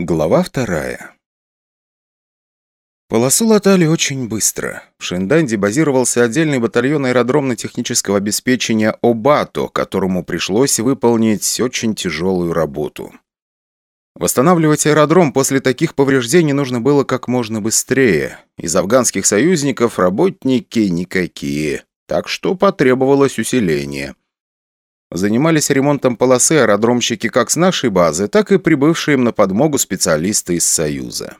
Глава вторая. Полосу латали очень быстро. В Шинданде базировался отдельный батальон аэродромно-технического обеспечения «Обато», которому пришлось выполнить очень тяжелую работу. Восстанавливать аэродром после таких повреждений нужно было как можно быстрее. Из афганских союзников работники никакие, так что потребовалось усиление – Занимались ремонтом полосы аэродромщики как с нашей базы, так и прибывшие им на подмогу специалисты из Союза.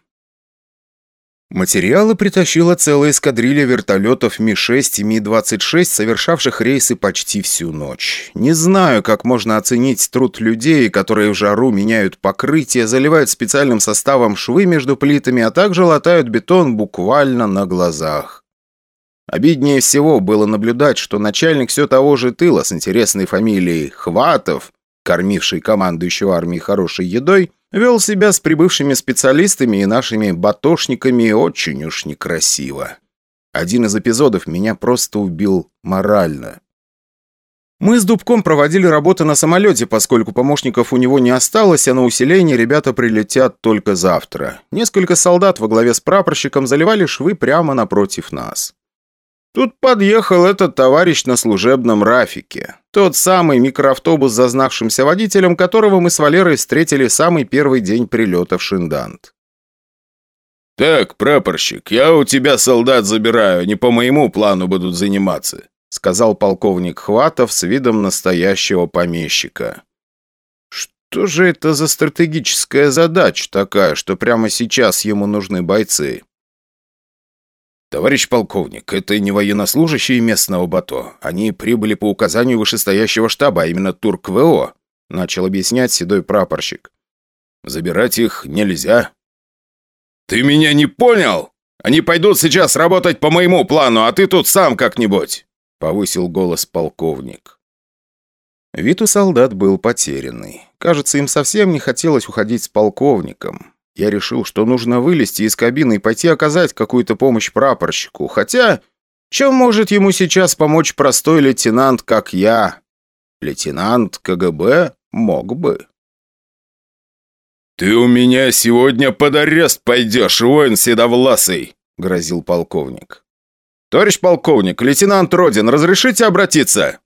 Материалы притащила целая эскадрилья вертолетов Ми-6 и Ми-26, совершавших рейсы почти всю ночь. Не знаю, как можно оценить труд людей, которые в жару меняют покрытие, заливают специальным составом швы между плитами, а также латают бетон буквально на глазах. Обиднее всего было наблюдать, что начальник все того же тыла с интересной фамилией Хватов, кормивший командующего армии хорошей едой, вел себя с прибывшими специалистами и нашими батошниками очень уж некрасиво. Один из эпизодов меня просто убил морально. Мы с Дубком проводили работу на самолете, поскольку помощников у него не осталось, а на усиление ребята прилетят только завтра. Несколько солдат во главе с прапорщиком заливали швы прямо напротив нас. Тут подъехал этот товарищ на служебном Рафике. Тот самый микроавтобус зазнавшимся водителем, которого мы с Валерой встретили самый первый день прилета в Шиндант. «Так, прапорщик, я у тебя солдат забираю, не по моему плану будут заниматься», сказал полковник Хватов с видом настоящего помещика. «Что же это за стратегическая задача такая, что прямо сейчас ему нужны бойцы?» «Товарищ полковник, это не военнослужащие местного БАТО. Они прибыли по указанию вышестоящего штаба, а именно Турк-ВО», начал объяснять седой прапорщик. «Забирать их нельзя». «Ты меня не понял? Они пойдут сейчас работать по моему плану, а ты тут сам как-нибудь», повысил голос полковник. Вид у солдат был потерянный. Кажется, им совсем не хотелось уходить с полковником. Я решил, что нужно вылезти из кабины и пойти оказать какую-то помощь прапорщику. Хотя, чем может ему сейчас помочь простой лейтенант, как я? Лейтенант КГБ мог бы. «Ты у меня сегодня под арест пойдешь, воин седовласый!» — грозил полковник. «Товарищ полковник, лейтенант Родин, разрешите обратиться?»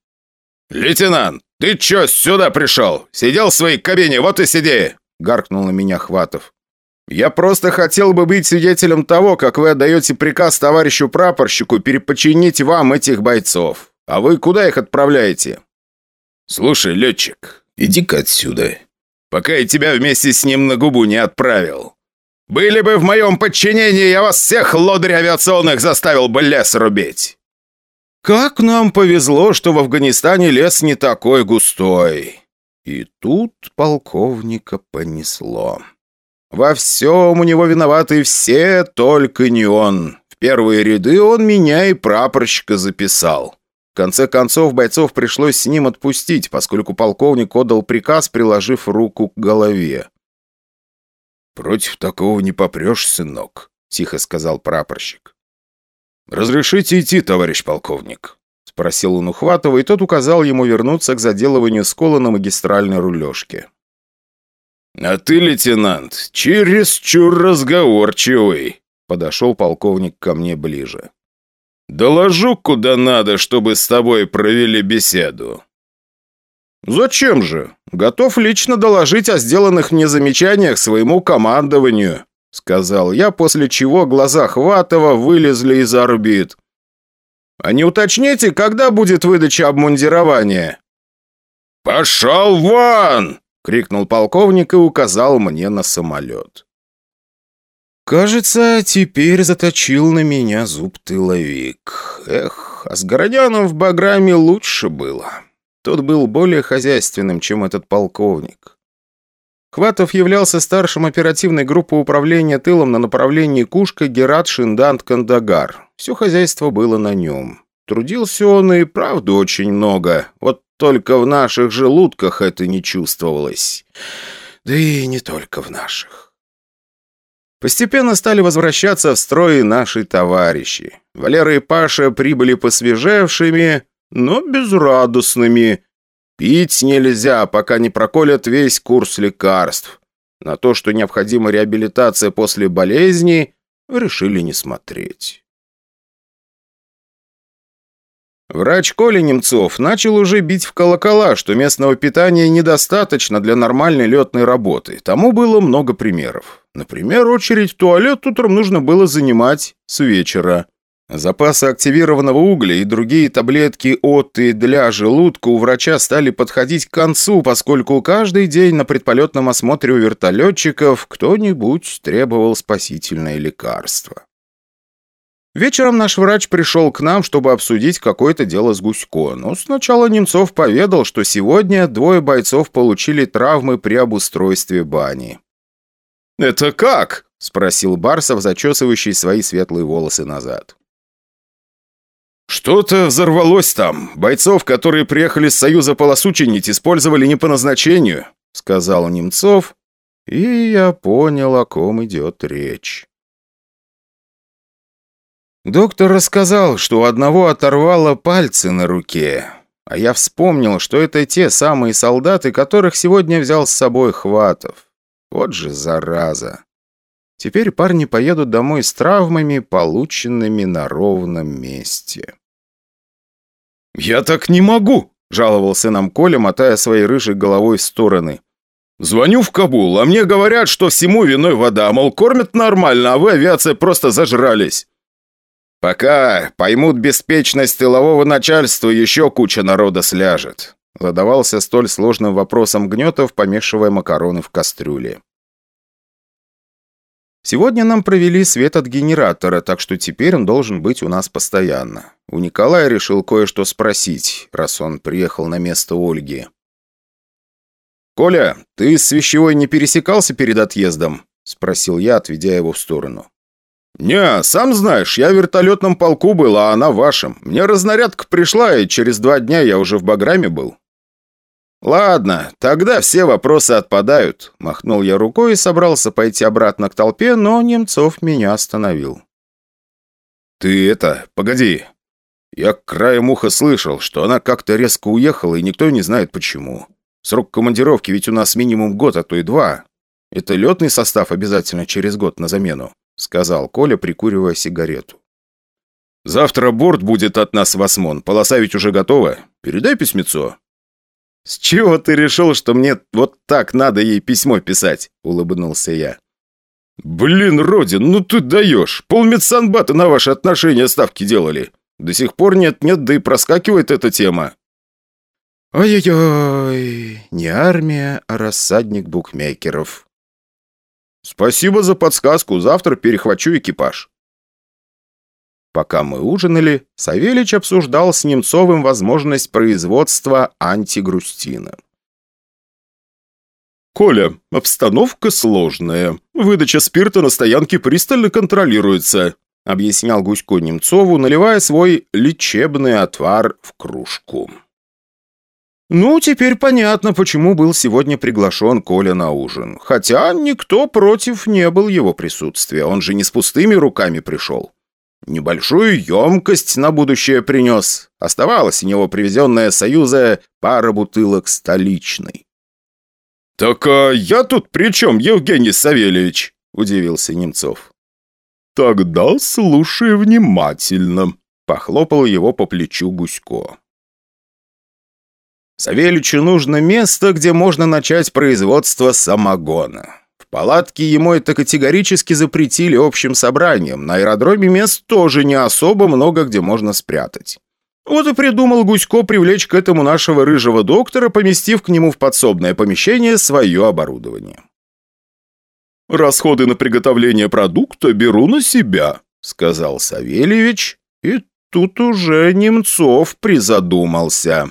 «Лейтенант, ты чё сюда пришел? Сидел в своей кабине, вот и сиди!» — гаркнул на меня Хватов. Я просто хотел бы быть свидетелем того, как вы отдаете приказ товарищу прапорщику перепочинить вам этих бойцов. А вы куда их отправляете?» «Слушай, летчик, иди-ка отсюда, пока я тебя вместе с ним на губу не отправил. Были бы в моем подчинении, я вас всех лодырь авиационных заставил бы лес рубить». «Как нам повезло, что в Афганистане лес не такой густой». И тут полковника понесло. Во всем у него виноваты все, только не он. В первые ряды он меня и прапорщика записал. В конце концов, бойцов пришлось с ним отпустить, поскольку полковник отдал приказ, приложив руку к голове. «Против такого не попрешь, сынок», — тихо сказал прапорщик. «Разрешите идти, товарищ полковник?» — спросил он Ухватова, и тот указал ему вернуться к заделыванию скола на магистральной рулежке. «А ты, лейтенант, чересчур разговорчивый», — подошел полковник ко мне ближе. «Доложу, куда надо, чтобы с тобой провели беседу». «Зачем же? Готов лично доложить о сделанных мне замечаниях своему командованию», — сказал я, после чего глаза Хватова вылезли из орбит. «А не уточните, когда будет выдача обмундирования?» «Пошел вон!» — крикнул полковник и указал мне на самолет. «Кажется, теперь заточил на меня зуб тыловик. Эх, а с Городяном в Баграме лучше было. Тот был более хозяйственным, чем этот полковник. Хватов являлся старшим оперативной группы управления тылом на направлении Кушка, Герат, Шиндант, Кандагар. Все хозяйство было на нем. Трудился он и правда очень много. Вот только в наших желудках это не чувствовалось. Да и не только в наших. Постепенно стали возвращаться в строй наши товарищи. Валера и Паша прибыли посвежевшими, но безрадостными. Пить нельзя, пока не проколят весь курс лекарств. На то, что необходима реабилитация после болезни, решили не смотреть. Врач Коля Немцов начал уже бить в колокола, что местного питания недостаточно для нормальной летной работы. Тому было много примеров. Например, очередь в туалет утром нужно было занимать с вечера. Запасы активированного угля и другие таблетки от и для желудка у врача стали подходить к концу, поскольку каждый день на предполетном осмотре у вертолетчиков кто-нибудь требовал спасительное лекарство. Вечером наш врач пришел к нам, чтобы обсудить какое-то дело с Гусько, но сначала Немцов поведал, что сегодня двое бойцов получили травмы при обустройстве бани. «Это как?» – спросил Барсов, зачесывающий свои светлые волосы назад. «Что-то взорвалось там. Бойцов, которые приехали с Союза полосу чинить, использовали не по назначению», — сказал Немцов, и я понял, о ком идет речь. Доктор рассказал, что у одного оторвало пальцы на руке, а я вспомнил, что это те самые солдаты, которых сегодня взял с собой Хватов. Вот же зараза. Теперь парни поедут домой с травмами, полученными на ровном месте. «Я так не могу!» – жаловался нам Коля, мотая своей рыжей головой в стороны. «Звоню в Кабул, а мне говорят, что всему виной вода, мол, кормят нормально, а вы, авиация, просто зажрались». «Пока поймут беспечность тылового начальства, еще куча народа сляжет», задавался столь сложным вопросом Гнетов, помешивая макароны в кастрюле. Сегодня нам провели свет от генератора, так что теперь он должен быть у нас постоянно. У Николая решил кое-что спросить, раз он приехал на место Ольги. «Коля, ты с вещевой не пересекался перед отъездом?» – спросил я, отведя его в сторону. «Не, сам знаешь, я в вертолетном полку был, а она в вашем. Мне разнарядка пришла, и через два дня я уже в Баграме был». «Ладно, тогда все вопросы отпадают», – махнул я рукой и собрался пойти обратно к толпе, но Немцов меня остановил. «Ты это, погоди. Я краем уха слышал, что она как-то резко уехала, и никто не знает почему. Срок командировки ведь у нас минимум год, а то и два. Это летный состав обязательно через год на замену», – сказал Коля, прикуривая сигарету. «Завтра борт будет от нас в Осмон. Полоса ведь уже готова. Передай письмецо». «С чего ты решил, что мне вот так надо ей письмо писать?» – улыбнулся я. «Блин, Родин, ну ты даешь! Полмедсанбата на ваши отношения ставки делали. До сих пор нет-нет, да и проскакивает эта тема». «Ой-ой-ой, не армия, а рассадник букмекеров». «Спасибо за подсказку, завтра перехвачу экипаж». Пока мы ужинали, Савельич обсуждал с Немцовым возможность производства антигрустина. «Коля, обстановка сложная. Выдача спирта на стоянке пристально контролируется», объяснял Гусько Немцову, наливая свой лечебный отвар в кружку. Ну, теперь понятно, почему был сегодня приглашен Коля на ужин. Хотя никто против не был его присутствия, он же не с пустыми руками пришел. Небольшую емкость на будущее принес. Оставалась у него привезенная Союза пара бутылок столичной. «Так а я тут при чем, Евгений Савельевич?» – удивился Немцов. «Тогда слушай внимательно», – похлопал его по плечу Гусько. Савельичу нужно место, где можно начать производство самогона палатке ему это категорически запретили общим собранием. На аэродроме мест тоже не особо много, где можно спрятать. Вот и придумал Гусько привлечь к этому нашего рыжего доктора, поместив к нему в подсобное помещение свое оборудование. «Расходы на приготовление продукта беру на себя», — сказал Савельевич, и тут уже Немцов призадумался.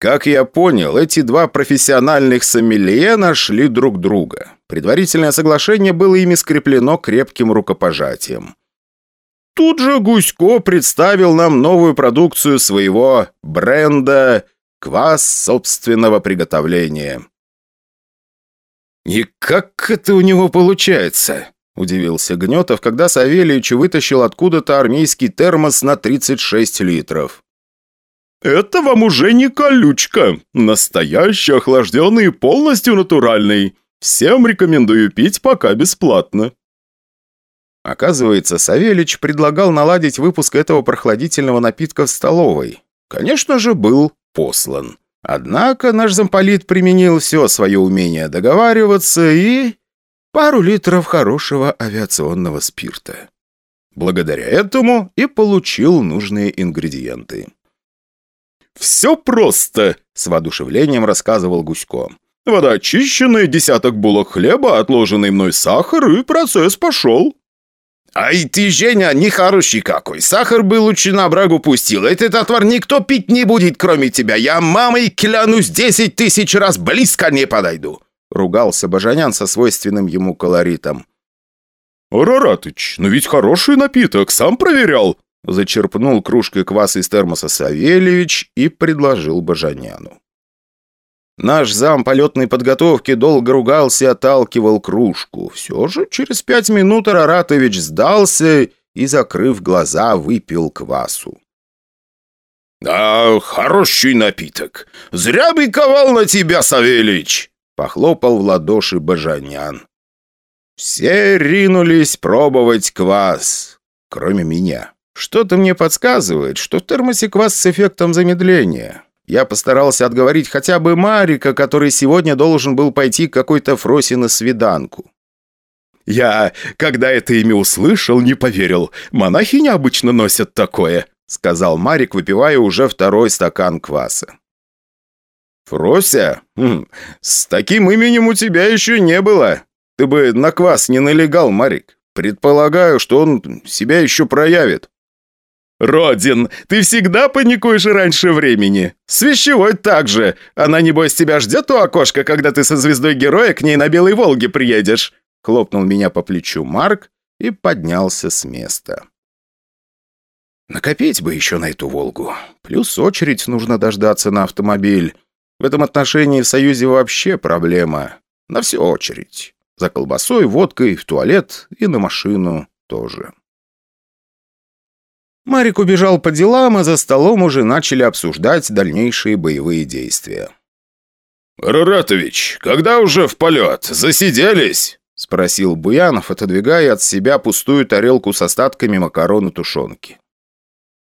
Как я понял, эти два профессиональных сомелье нашли друг друга. Предварительное соглашение было ими скреплено крепким рукопожатием. Тут же Гусько представил нам новую продукцию своего бренда «Квас собственного приготовления». «И как это у него получается?» – удивился Гнетов, когда Савельич вытащил откуда-то армейский термос на 36 литров. «Это вам уже не колючка. Настоящий, охлажденный и полностью натуральный. Всем рекомендую пить пока бесплатно». Оказывается, Савельич предлагал наладить выпуск этого прохладительного напитка в столовой. Конечно же, был послан. Однако наш замполит применил все свое умение договариваться и... пару литров хорошего авиационного спирта. Благодаря этому и получил нужные ингредиенты. «Все просто», — с воодушевлением рассказывал Гусько. «Вода очищенная, десяток булок хлеба, отложенный мной сахар, и процесс пошел». «Ай ты, Женя, нехороший какой! Сахар бы лучше на брагу пустил. Этот отвар никто пить не будет, кроме тебя. Я мамой клянусь десять тысяч раз близко не подойду!» Ругался Бажанян со свойственным ему колоритом. «Раратыч, но ведь хороший напиток, сам проверял!» Зачерпнул кружкой квас из термоса Савельевич и предложил Бажаняну. Наш зам полетной подготовки долго ругался и отталкивал кружку. Все же через пять минут Араратович сдался и, закрыв глаза, выпил квасу. «Да, хороший напиток. Зря бы ковал на тебя, Савельич!» Похлопал в ладоши Бажанян. Все ринулись пробовать квас, кроме меня. Что-то мне подсказывает, что в термосе квас с эффектом замедления. Я постарался отговорить хотя бы Марика, который сегодня должен был пойти к какой-то Фросе на свиданку. «Я, когда это имя услышал, не поверил. Монахи необычно носят такое», — сказал Марик, выпивая уже второй стакан кваса. «Фрося? Хм, с таким именем у тебя еще не было. Ты бы на квас не налегал, Марик. Предполагаю, что он себя еще проявит». «Родин, ты всегда паникуешь раньше времени. С вещевой так же. Она, небось, тебя ждет у окошка, когда ты со звездой героя к ней на Белой Волге приедешь?» Хлопнул меня по плечу Марк и поднялся с места. Накопить бы еще на эту «Волгу». Плюс очередь нужно дождаться на автомобиль. В этом отношении в Союзе вообще проблема. На всю очередь. За колбасой, водкой, в туалет и на машину тоже. Марик убежал по делам, а за столом уже начали обсуждать дальнейшие боевые действия. «Раратович, когда уже в полет? Засиделись?» – спросил Буянов, отодвигая от себя пустую тарелку с остатками макарон и тушенки.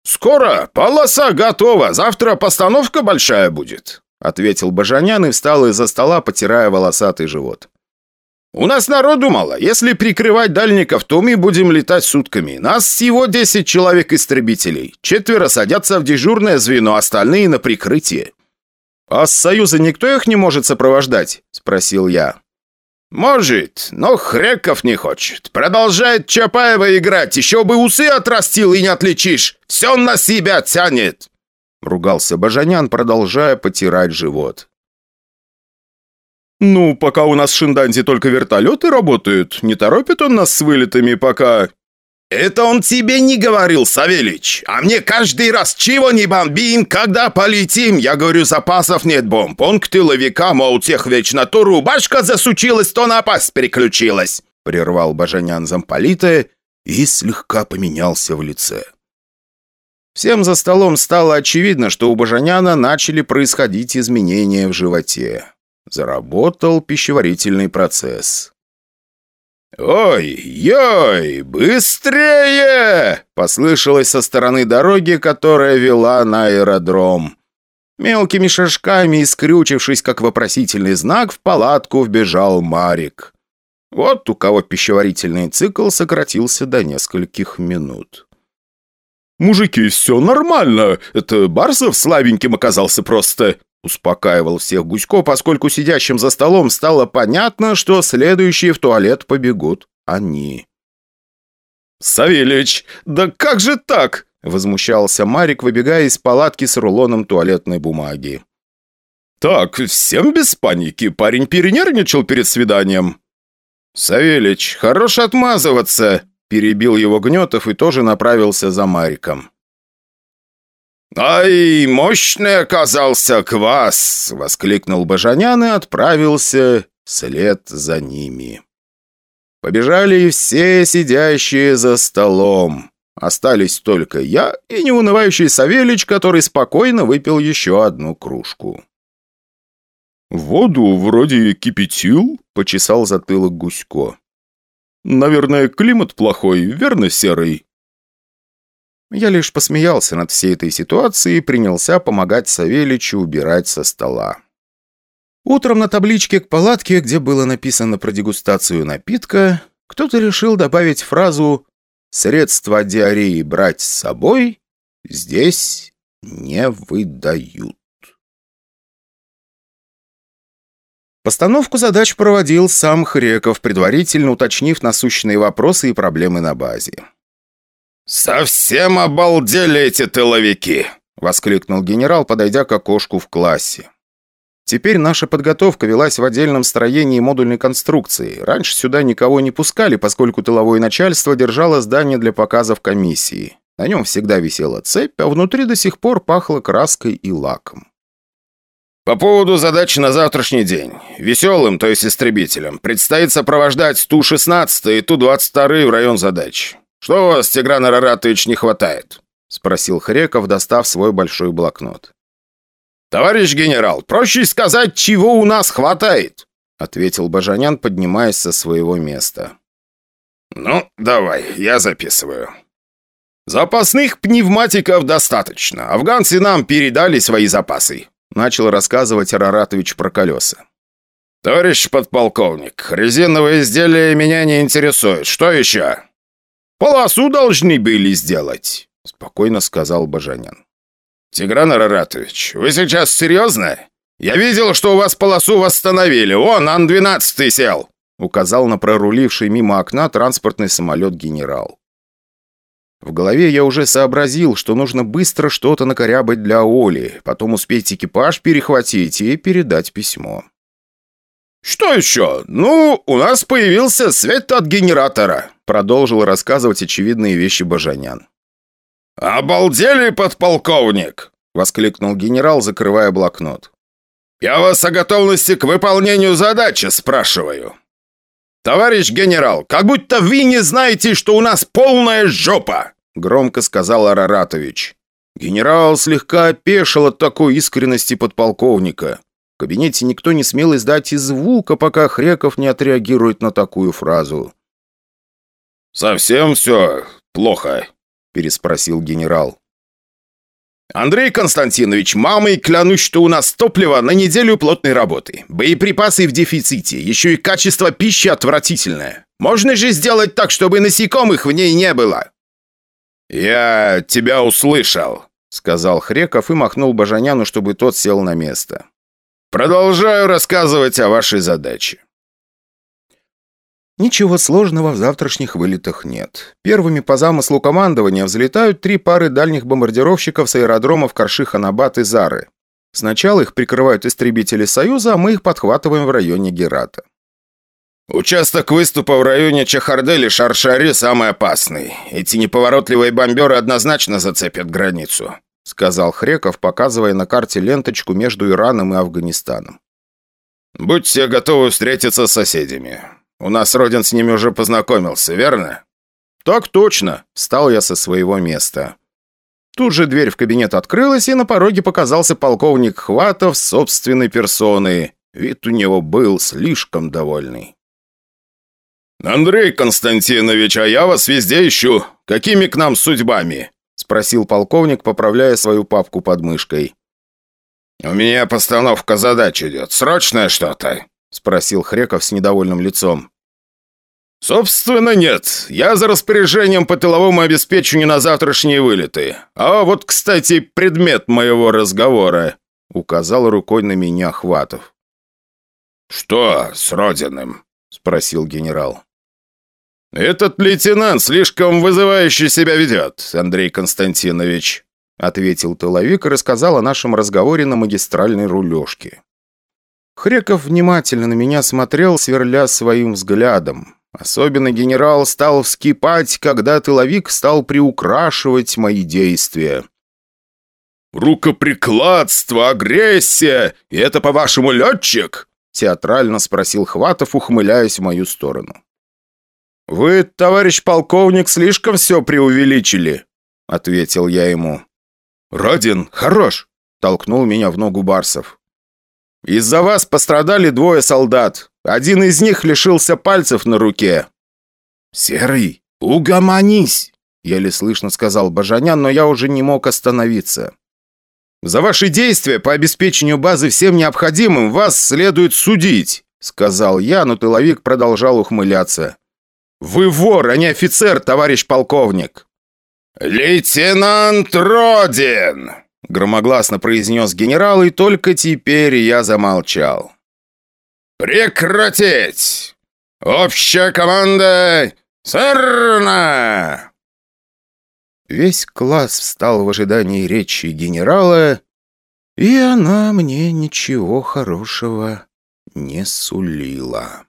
«Скоро, полоса готова, завтра постановка большая будет», – ответил Бажанян и встал из-за стола, потирая волосатый живот. У нас народу мало. Если прикрывать дальников, то мы будем летать сутками. Нас всего 10 человек-истребителей. Четверо садятся в дежурное звено, остальные на прикрытие». «А с Союза никто их не может сопровождать?» – спросил я. «Может, но Хреков не хочет. Продолжает Чапаева играть. Еще бы усы отрастил и не отличишь. Все на себя тянет!» Ругался Бажанян, продолжая потирать живот. «Ну, пока у нас в Шинданзе только вертолеты работают, не торопит он нас с вылетами, пока...» «Это он тебе не говорил, Савельич. А мне каждый раз чего не бомбим, когда полетим. Я говорю, запасов нет бомб. Он к тыловикам, а у тех вечно то рубашка засучилась, то напасть переключилась». Прервал Бажанян замполита и слегка поменялся в лице. Всем за столом стало очевидно, что у Бажаняна начали происходить изменения в животе. Заработал пищеварительный процесс. «Ой-ой, быстрее!» – послышалось со стороны дороги, которая вела на аэродром. Мелкими шажками, искрючившись как вопросительный знак, в палатку вбежал Марик. Вот у кого пищеварительный цикл сократился до нескольких минут. «Мужики, все нормально. Это Барсов слабеньким оказался просто», Успокаивал всех Гусько, поскольку сидящим за столом стало понятно, что следующие в туалет побегут они. «Савельич, да как же так?» – возмущался Марик, выбегая из палатки с рулоном туалетной бумаги. «Так, всем без паники. Парень перенервничал перед свиданием». «Савельич, хорош отмазываться!» – перебил его Гнетов и тоже направился за Мариком. «Ай, мощный оказался квас!» — воскликнул Бажанян и отправился вслед за ними. Побежали все сидящие за столом. Остались только я и неунывающий Савельич, который спокойно выпил еще одну кружку. «Воду вроде кипятил», — почесал затылок Гусько. «Наверное, климат плохой, верно, Серый?» Я лишь посмеялся над всей этой ситуацией и принялся помогать Савеличу убирать со стола. Утром на табличке к палатке, где было написано про дегустацию напитка, кто-то решил добавить фразу «Средства диареи брать с собой здесь не выдают». Постановку задач проводил сам Хреков, предварительно уточнив насущные вопросы и проблемы на базе. «Совсем обалдели эти тыловики!» — воскликнул генерал, подойдя к окошку в классе. Теперь наша подготовка велась в отдельном строении модульной конструкции. Раньше сюда никого не пускали, поскольку тыловое начальство держало здание для показов комиссии. На нем всегда висела цепь, а внутри до сих пор пахло краской и лаком. По поводу задачи на завтрашний день. Веселым, то есть истребителям, предстоит сопровождать Ту-16 и Ту-22 в район задач. «Что у вас, Тигран Араратович, не хватает?» — спросил Хреков, достав свой большой блокнот. «Товарищ генерал, проще сказать, чего у нас хватает!» — ответил Бажанян, поднимаясь со своего места. «Ну, давай, я записываю. Запасных пневматиков достаточно. Афганцы нам передали свои запасы», — начал рассказывать Араратович про колеса. «Товарищ подполковник, резиновые изделия меня не интересуют. Что еще?» «Полосу должны были сделать», — спокойно сказал Бажанян. «Тигран Араратович, вы сейчас серьезно? Я видел, что у вас полосу восстановили. Вон, Ан-12 сел!» указал на проруливший мимо окна транспортный самолет генерал. В голове я уже сообразил, что нужно быстро что-то накорябать для Оли, потом успеть экипаж перехватить и передать письмо. «Что еще? Ну, у нас появился свет от генератора», продолжил рассказывать очевидные вещи Бажанян. «Обалдели, подполковник!» — воскликнул генерал, закрывая блокнот. «Я вас о готовности к выполнению задачи спрашиваю. Товарищ генерал, как будто вы не знаете, что у нас полная жопа!» — громко сказал Араратович. Генерал слегка опешил от такой искренности подполковника. В кабинете никто не смел издать и звука, пока Хреков не отреагирует на такую фразу. «Совсем все плохо?» – переспросил генерал. «Андрей Константинович, мамой клянусь, что у нас топливо на неделю плотной работы. Боеприпасы в дефиците, еще и качество пищи отвратительное. Можно же сделать так, чтобы насекомых в ней не было?» «Я тебя услышал», — сказал Хреков и махнул Бажаняну, чтобы тот сел на место. «Продолжаю рассказывать о вашей задаче. Ничего сложного в завтрашних вылетах нет. Первыми по замыслу командования взлетают три пары дальних бомбардировщиков с аэродромов Карши-Ханабат и Зары. Сначала их прикрывают истребители «Союза», а мы их подхватываем в районе Герата. «Участок выступа в районе Чахардели Шаршари самый опасный. Эти неповоротливые бомберы однозначно зацепят границу», сказал Хреков, показывая на карте ленточку между Ираном и Афганистаном. «Будьте готовы встретиться с соседями. У нас Родин с ними уже познакомился, верно?» «Так точно!» – встал я со своего места. Тут же дверь в кабинет открылась, и на пороге показался полковник Хватов собственной персоной. Вид у него был слишком довольный. «Андрей Константинович, а я вас везде ищу. Какими к нам судьбами?» – спросил полковник, поправляя свою папку под мышкой. «У меня постановка задач идет. Срочное что-то?» — спросил Хреков с недовольным лицом. «Собственно, нет. Я за распоряжением по тыловому обеспечению на завтрашние вылеты. А вот, кстати, предмет моего разговора», — указал рукой на меня Хватов. «Что с Родиным?» — спросил генерал. «Этот лейтенант слишком вызывающе себя ведет, Андрей Константинович», — ответил тыловик и рассказал о нашем разговоре на магистральной рулежке. Хреков внимательно на меня смотрел, сверля своим взглядом. Особенно генерал стал вскипать, когда тыловик стал приукрашивать мои действия. «Рукоприкладство, агрессия! И это, по-вашему, летчик?» Театрально спросил Хватов, ухмыляясь в мою сторону. «Вы, товарищ полковник, слишком все преувеличили», — ответил я ему. «Родин, хорош!» — толкнул меня в ногу Барсов. Из-за вас пострадали двое солдат. Один из них лишился пальцев на руке». «Серый, угомонись!» — еле слышно сказал Бажанян, но я уже не мог остановиться. «За ваши действия по обеспечению базы всем необходимым вас следует судить», — сказал я, но тыловик продолжал ухмыляться. «Вы вор, а не офицер, товарищ полковник!» «Лейтенант Родин!» — громогласно произнес генерал, и только теперь я замолчал. «Прекратить! Общая команда «Сэрна!» Весь класс встал в ожидании речи генерала, и она мне ничего хорошего не сулила.